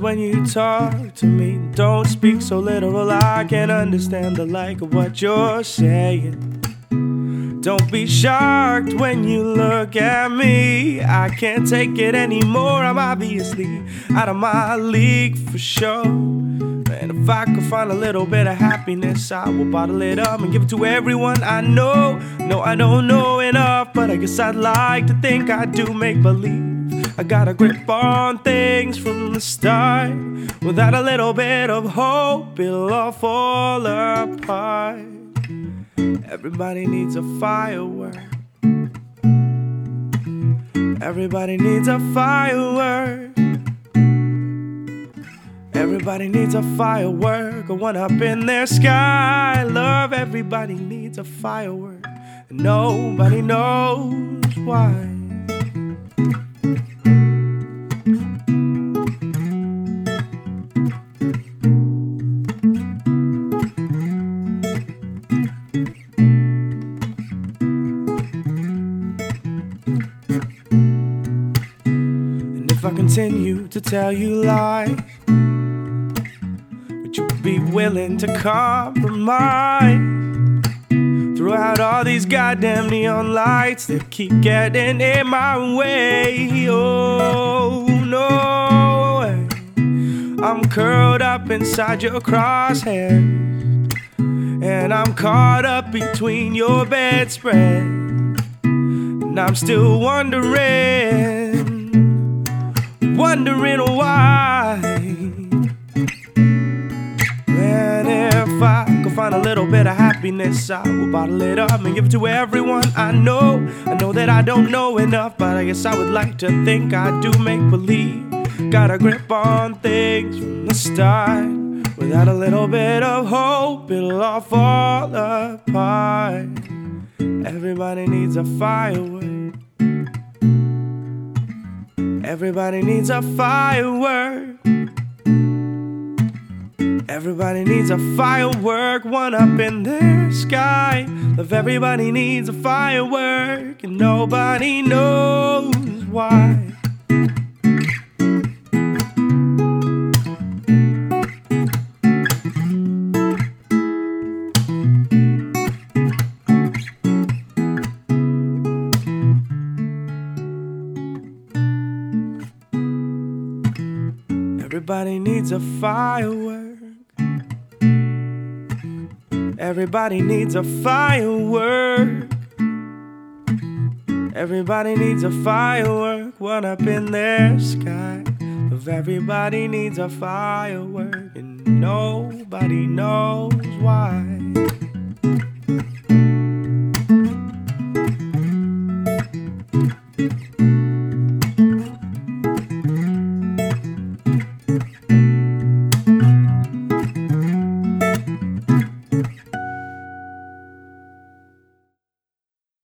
when you talk to me. Don't speak so literal, I can't understand the like of what you're saying. Don't be shocked when you look at me. I can't take it anymore. I'm obviously out of my league for sure. And if I could find a little bit of happiness, I will bottle it up and give it to everyone I know. No, I don't know enough, but I guess I'd like to think I do make believe. I got a grip on things from the start. Without a little bit of hope, it'll all fall apart. Everybody needs a firework. Everybody needs a firework. Everybody needs a firework, a one up in their sky. Love, everybody needs a firework, nobody knows why. And if I continue to tell you lies, would you be willing to compromise? Throughout all these goddamn neon lights that keep getting in my way. Oh no. I'm curled up inside your crosshairs. And I'm caught up between your bedspread. And I'm still wondering, wondering why. And if I could find a little bit of happiness, I would bottle it up and give it to everyone I know. I know that I don't know enough, but I guess I would like to think I do make believe. Got a grip on things from the start. Without a little bit of hope, it'll all fall apart. Everybody needs a firework. Everybody needs a firework. Everybody needs a firework, one up in their sky. Love, everybody needs a firework, and nobody knows why. Everybody needs a firework. Everybody needs a firework. Everybody needs a firework. One up in their sky. If everybody needs a firework, and nobody knows why.